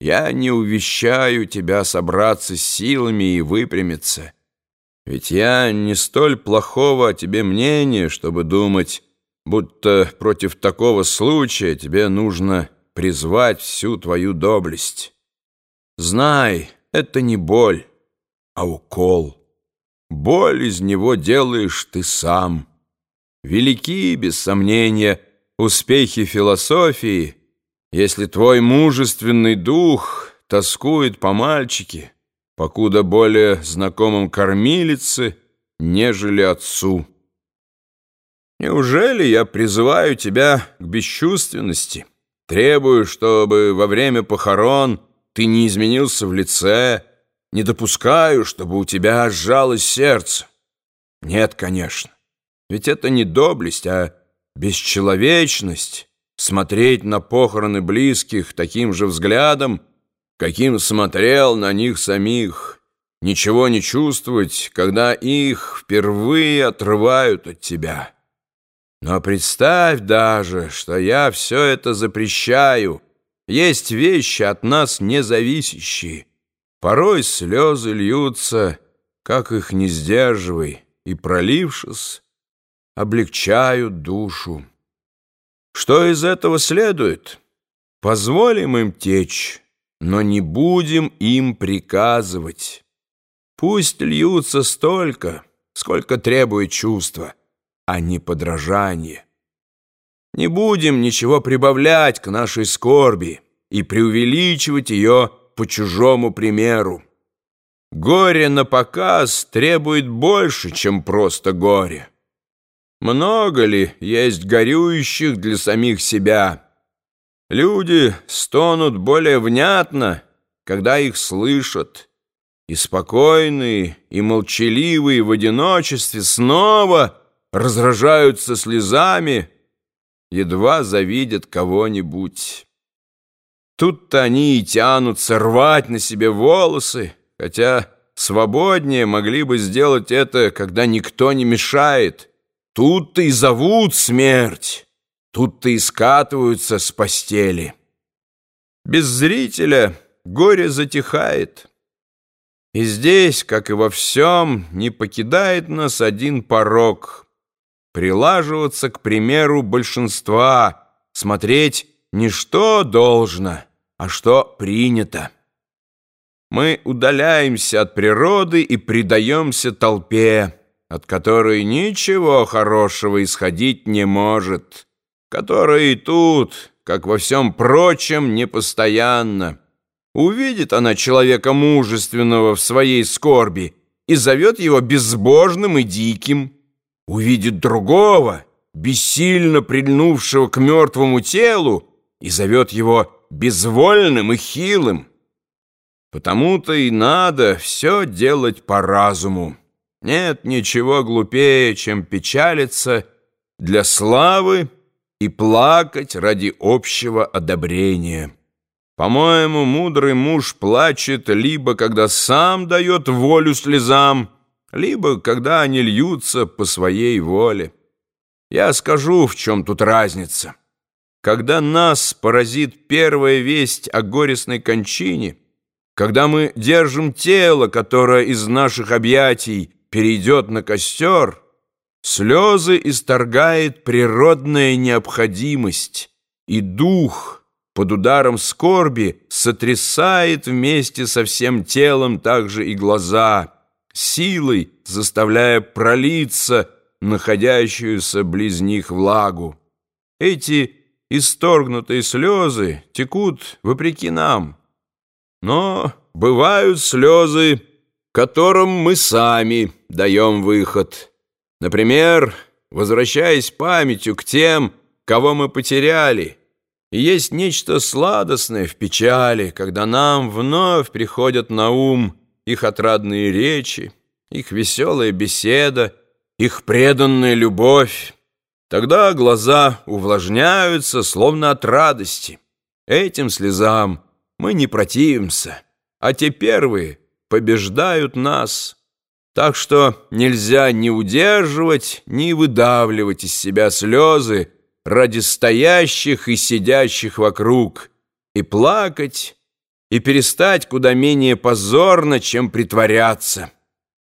я не увещаю тебя собраться с силами и выпрямиться. Ведь я не столь плохого о тебе мнения, чтобы думать, будто против такого случая тебе нужно призвать всю твою доблесть. Знай, это не боль, а укол. Боль из него делаешь ты сам. Велики, без сомнения, успехи философии, если твой мужественный дух тоскует по мальчике, покуда более знакомым кормилице, нежели отцу. Неужели я призываю тебя к бесчувственности, требую, чтобы во время похорон ты не изменился в лице, не допускаю, чтобы у тебя сжалось сердце? Нет, конечно, ведь это не доблесть, а бесчеловечность» смотреть на похороны близких таким же взглядом, каким смотрел на них самих, ничего не чувствовать, когда их впервые отрывают от тебя. Но представь даже, что я все это запрещаю. Есть вещи от нас независящие. Порой слезы льются, как их не сдерживай, и, пролившись, облегчают душу. Что из этого следует? Позволим им течь, но не будем им приказывать. Пусть льются столько, сколько требует чувства, а не подражание. Не будем ничего прибавлять к нашей скорби и преувеличивать ее по чужому примеру. Горе на показ требует больше, чем просто горе. Много ли есть горюющих для самих себя? Люди стонут более внятно, когда их слышат, и спокойные, и молчаливые в одиночестве снова разражаются слезами, едва завидят кого-нибудь. Тут-то они и тянутся рвать на себе волосы, хотя свободнее могли бы сделать это, когда никто не мешает. Тут-то и зовут смерть, тут-то и скатываются с постели. Без зрителя горе затихает. И здесь, как и во всем, не покидает нас один порог — прилаживаться к примеру большинства, смотреть не что должно, а что принято. Мы удаляемся от природы и предаемся толпе, от которой ничего хорошего исходить не может, которая и тут, как во всем прочем, непостоянна. Увидит она человека мужественного в своей скорби и зовет его безбожным и диким. Увидит другого, бессильно прильнувшего к мертвому телу, и зовет его безвольным и хилым. Потому-то и надо все делать по разуму. Нет ничего глупее, чем печалиться для славы и плакать ради общего одобрения. По-моему, мудрый муж плачет либо когда сам дает волю слезам, либо когда они льются по своей воле. Я скажу, в чем тут разница. Когда нас поразит первая весть о горестной кончине, когда мы держим тело, которое из наших объятий перейдет на костер, слезы исторгает природная необходимость, и дух под ударом скорби сотрясает вместе со всем телом также и глаза, силой заставляя пролиться находящуюся близ них влагу. Эти исторгнутые слезы текут вопреки нам, но бывают слезы, которым мы сами даем выход. Например, возвращаясь памятью к тем, кого мы потеряли. И есть нечто сладостное в печали, когда нам вновь приходят на ум их отрадные речи, их веселая беседа, их преданная любовь. Тогда глаза увлажняются, словно от радости. Этим слезам мы не противимся, а те первые — побеждают нас. Так что нельзя ни удерживать, ни выдавливать из себя слезы ради стоящих и сидящих вокруг, и плакать и перестать куда менее позорно, чем притворяться.